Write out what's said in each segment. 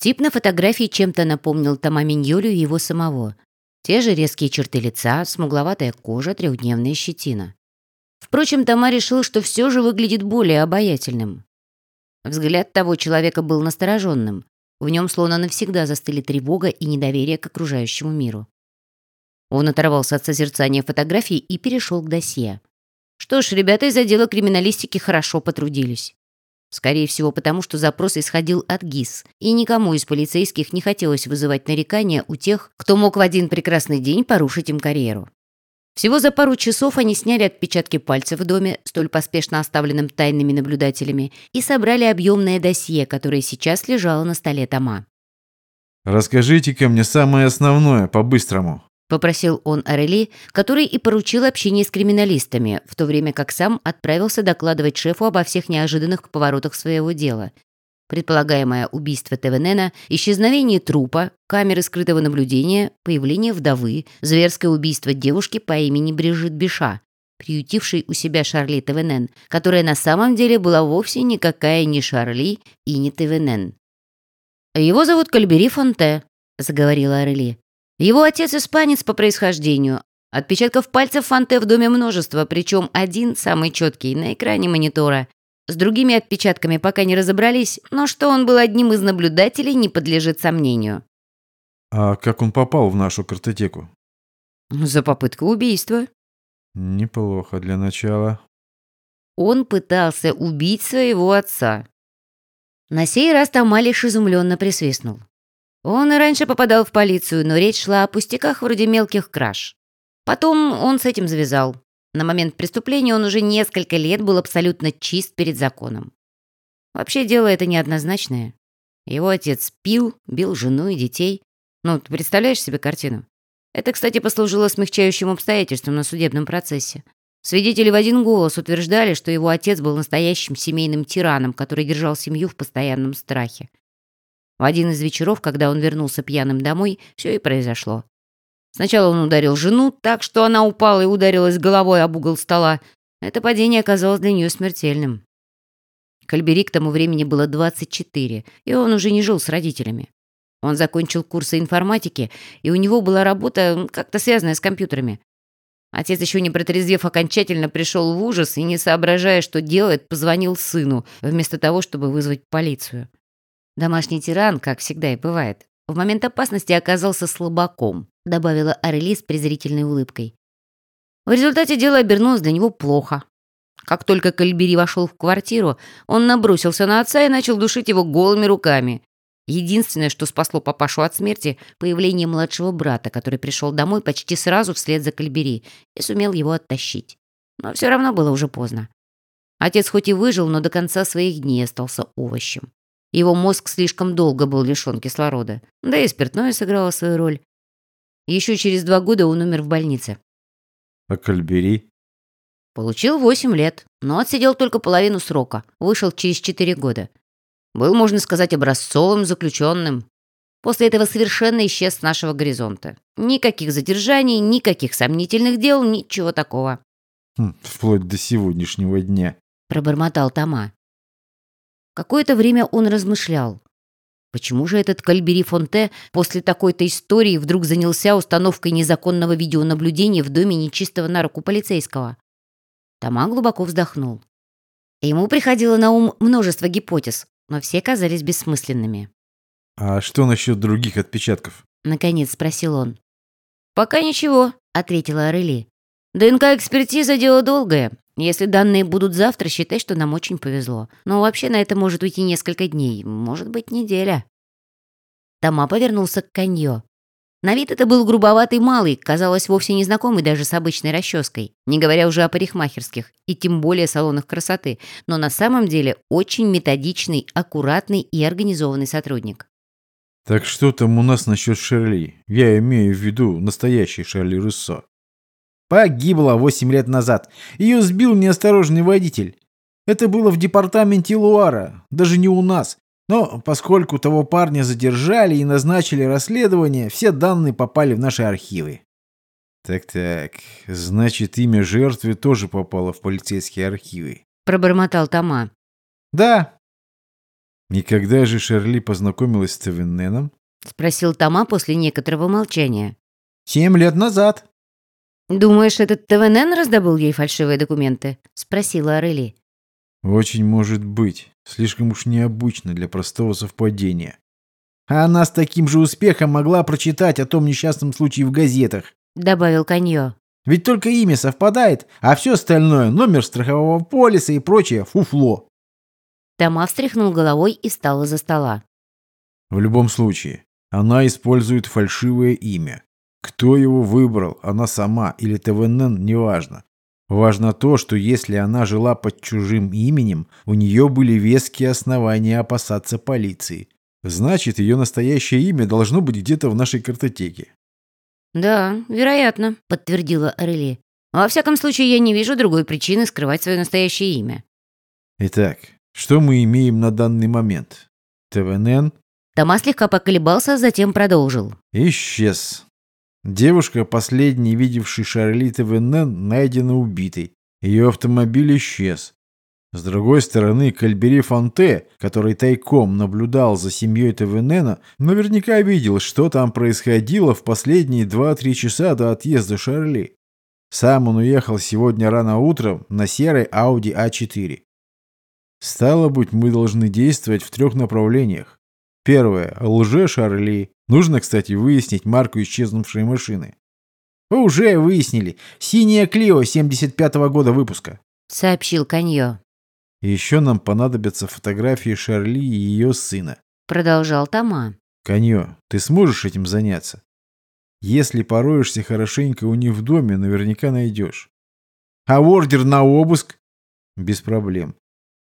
Тип на фотографии чем-то напомнил Тома Миньолю и его самого. Те же резкие черты лица, смугловатая кожа, трехдневная щетина. Впрочем, Тома решил, что все же выглядит более обаятельным. Взгляд того человека был настороженным. В нем словно навсегда застыли тревога и недоверие к окружающему миру. Он оторвался от созерцания фотографий и перешел к досье. Что ж, ребята из отдела криминалистики хорошо потрудились. Скорее всего, потому что запрос исходил от ГИС, и никому из полицейских не хотелось вызывать нарекания у тех, кто мог в один прекрасный день порушить им карьеру. Всего за пару часов они сняли отпечатки пальцев в доме, столь поспешно оставленным тайными наблюдателями, и собрали объемное досье, которое сейчас лежало на столе Тома. «Расскажите-ка мне самое основное, по-быстрому», Попросил он Орели, который и поручил общение с криминалистами, в то время как сам отправился докладывать шефу обо всех неожиданных поворотах своего дела. Предполагаемое убийство Тевенена, исчезновение трупа, камеры скрытого наблюдения, появление вдовы, зверское убийство девушки по имени Брижит Биша, приютившей у себя Шарли Тевенен, которая на самом деле была вовсе никакая не Шарли и не Тевенен. «Его зовут Кальбери Фонте», — заговорила Орели. Его отец испанец по происхождению. Отпечатков пальцев Фанте в доме множество, причем один, самый четкий, на экране монитора. С другими отпечатками пока не разобрались, но что он был одним из наблюдателей, не подлежит сомнению. А как он попал в нашу картотеку? За попытку убийства. Неплохо для начала. Он пытался убить своего отца. На сей раз Тамалиш изумленно присвистнул. Он и раньше попадал в полицию, но речь шла о пустяках вроде мелких краж. Потом он с этим завязал. На момент преступления он уже несколько лет был абсолютно чист перед законом. Вообще дело это неоднозначное. Его отец пил, бил жену и детей. Ну, ты представляешь себе картину? Это, кстати, послужило смягчающим обстоятельством на судебном процессе. Свидетели в один голос утверждали, что его отец был настоящим семейным тираном, который держал семью в постоянном страхе. В один из вечеров, когда он вернулся пьяным домой, все и произошло. Сначала он ударил жену так, что она упала и ударилась головой об угол стола. Это падение оказалось для нее смертельным. Кальбери к тому времени было 24, и он уже не жил с родителями. Он закончил курсы информатики, и у него была работа, как-то связанная с компьютерами. Отец, еще не протрезвев окончательно, пришел в ужас и, не соображая, что делает, позвонил сыну, вместо того, чтобы вызвать полицию. Домашний тиран, как всегда и бывает, в момент опасности оказался слабаком, добавила Орели с презрительной улыбкой. В результате дело обернулось для него плохо. Как только Кальбери вошел в квартиру, он набросился на отца и начал душить его голыми руками. Единственное, что спасло папашу от смерти, появление младшего брата, который пришел домой почти сразу вслед за Кальбери и сумел его оттащить. Но все равно было уже поздно. Отец хоть и выжил, но до конца своих дней остался овощем. Его мозг слишком долго был лишен кислорода. Да и спиртное сыграло свою роль. Еще через два года он умер в больнице. А Кальбери? Получил восемь лет, но отсидел только половину срока. Вышел через четыре года. Был, можно сказать, образцовым заключенным. После этого совершенно исчез с нашего горизонта. Никаких задержаний, никаких сомнительных дел, ничего такого. Хм, вплоть до сегодняшнего дня. Пробормотал Тома. Какое-то время он размышлял. Почему же этот Кальбери Фонте после такой-то истории вдруг занялся установкой незаконного видеонаблюдения в доме нечистого на руку полицейского? Тома глубоко вздохнул. Ему приходило на ум множество гипотез, но все казались бессмысленными. «А что насчет других отпечатков?» — наконец спросил он. «Пока ничего», — ответила Орели. «ДНК-экспертиза — дело долгое. Если данные будут завтра, считай, что нам очень повезло. Но вообще на это может уйти несколько дней, может быть, неделя». Тома повернулся к Каньо. На вид это был грубоватый малый, казалось, вовсе не знакомый даже с обычной расческой, не говоря уже о парикмахерских и тем более салонах красоты, но на самом деле очень методичный, аккуратный и организованный сотрудник. «Так что там у нас насчет Шерли? Я имею в виду настоящий Шерли Руссо». Погибла 8 лет назад. Ее сбил неосторожный водитель. Это было в департаменте Луара, даже не у нас. Но поскольку того парня задержали и назначили расследование, все данные попали в наши архивы. Так-так, значит, имя жертвы тоже попало в полицейские архивы. Пробормотал Тома. Да. Никогда же Шерли познакомилась с Тевененом? Спросил Тома после некоторого молчания. Семь лет назад. «Думаешь, этот ТВНН раздобыл ей фальшивые документы?» Спросила Арели. Очень может быть. Слишком уж необычно для простого совпадения. А она с таким же успехом могла прочитать о том несчастном случае в газетах. Добавил Коньо. Ведь только имя совпадает, а все остальное, номер страхового полиса и прочее, фуфло. Тома встряхнул головой и встал из-за стола. В любом случае, она использует фальшивое имя. Кто его выбрал, она сама или ТВНН, неважно. Важно то, что если она жила под чужим именем, у нее были веские основания опасаться полиции. Значит, ее настоящее имя должно быть где-то в нашей картотеке. «Да, вероятно», — подтвердила Арели. «Во всяком случае, я не вижу другой причины скрывать свое настоящее имя». Итак, что мы имеем на данный момент? ТВНН Тома слегка поколебался, затем продолжил. исчез. Девушка, последней видевшей Шарли ТВНН, найдена убитой. Ее автомобиль исчез. С другой стороны, Кальбери Фонте, который тайком наблюдал за семьей ТВНН, наверняка видел, что там происходило в последние 2-3 часа до отъезда Шарли. Сам он уехал сегодня рано утром на серой Audi A4. Стало быть, мы должны действовать в трех направлениях. Первое. Лже Шарли. Нужно, кстати, выяснить марку исчезнувшей машины. Уже выяснили. Синяя Клио 75-го года выпуска. Сообщил Коньо. Еще нам понадобятся фотографии Шарли и ее сына. Продолжал Тома. Коньо, ты сможешь этим заняться? Если пороешься хорошенько у них в доме, наверняка найдешь. А ордер на обыск? Без проблем.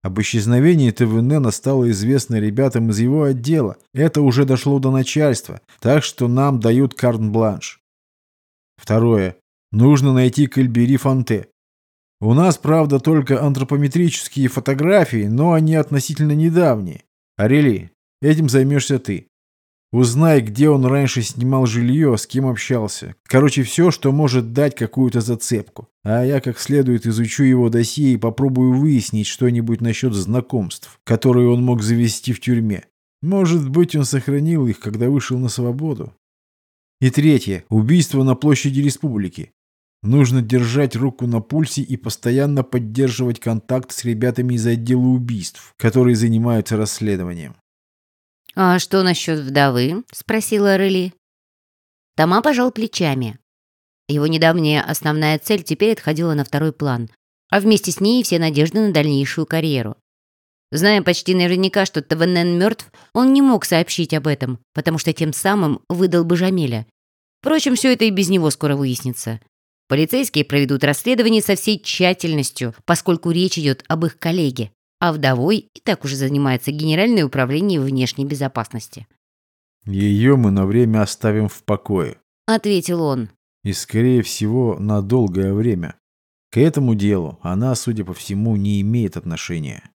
Об исчезновении ТВН стало известно ребятам из его отдела. Это уже дошло до начальства, так что нам дают карт-бланш. Второе. Нужно найти Кальбери Фонте. У нас, правда, только антропометрические фотографии, но они относительно недавние. Арели, этим займешься ты. Узнай, где он раньше снимал жилье, с кем общался. Короче, все, что может дать какую-то зацепку. А я как следует изучу его досье и попробую выяснить что-нибудь насчет знакомств, которые он мог завести в тюрьме. Может быть, он сохранил их, когда вышел на свободу. И третье. Убийство на площади республики. Нужно держать руку на пульсе и постоянно поддерживать контакт с ребятами из отдела убийств, которые занимаются расследованием. «А что насчет вдовы?» — спросила Рыли. Тома пожал плечами. Его недавняя основная цель теперь отходила на второй план, а вместе с ней все надежды на дальнейшую карьеру. Зная почти наверняка, что ТВНН мертв, он не мог сообщить об этом, потому что тем самым выдал бы Жамиля. Впрочем, все это и без него скоро выяснится. Полицейские проведут расследование со всей тщательностью, поскольку речь идет об их коллеге а вдовой и так уже занимается Генеральное управление внешней безопасности. Ее мы на время оставим в покое, Ответил он. и, скорее всего, на долгое время. К этому делу она, судя по всему, не имеет отношения.